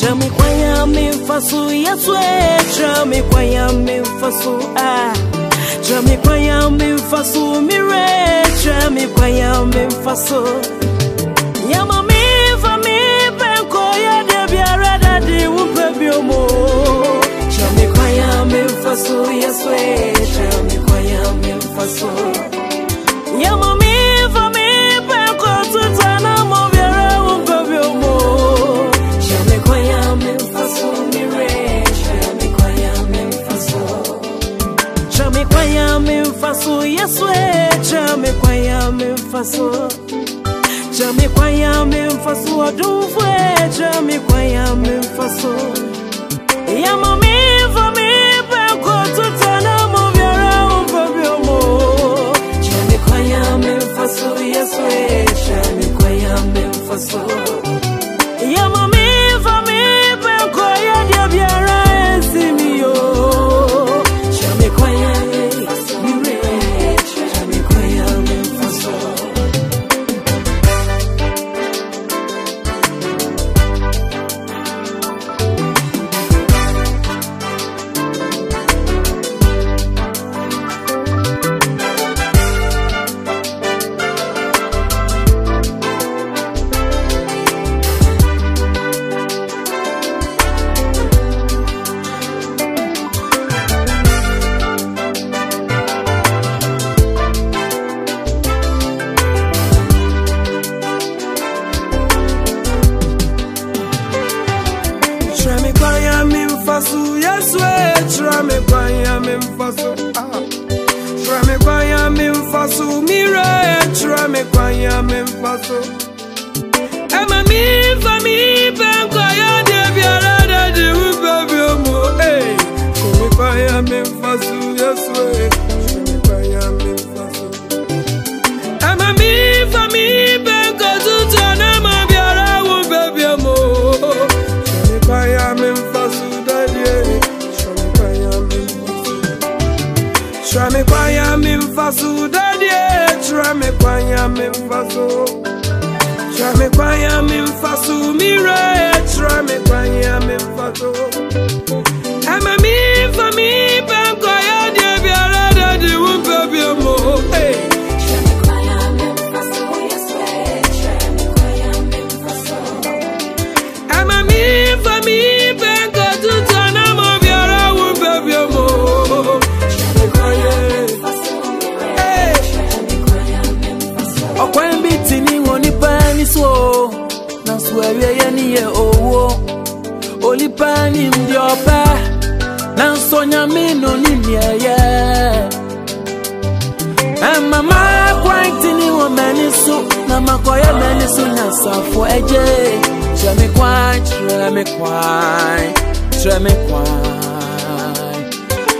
Tell me why I'm in fasu, yes way. Tell me why fasu, ah. Tell me why I'm fasu, mire. Tell me why I'm in fasu. Yama me for me, penko ya de biara daddy wupe biomo. Tell me why I'm in fasu, yes I'm in fasu, yes way. Tell me why I'm in fasu. Tell me why I'm in fasu, I do for Tell me why I'm in fasu. Yeah, mommy, for me, penko tutana mo biara umpa biomo. Tell me why I'm in fasu, yes way. Tell me why I'm in fasu. Me kwanya me mfasu ah. Try me kwanya me mfasu Mire Try me kwanya me mfasu Emma mi fa mi Ben kwanya de biara de di Upe bi omo Hey Try me kwanya me mfasu Yes way me why I'm in fasu daddy. Show me why I'm in fasu. Show me why I'm in fasu mire. Show me ọkwa mbe itinye iwe onipa n'isi o na nsuwari ya n'ihe owo. Olipa ni ndị ọba na nso nyamino n'ime ya e mama akwa itinye iwe meni so na makọ ya meni so na safo eje. Tremikwa tremikwa tremikwa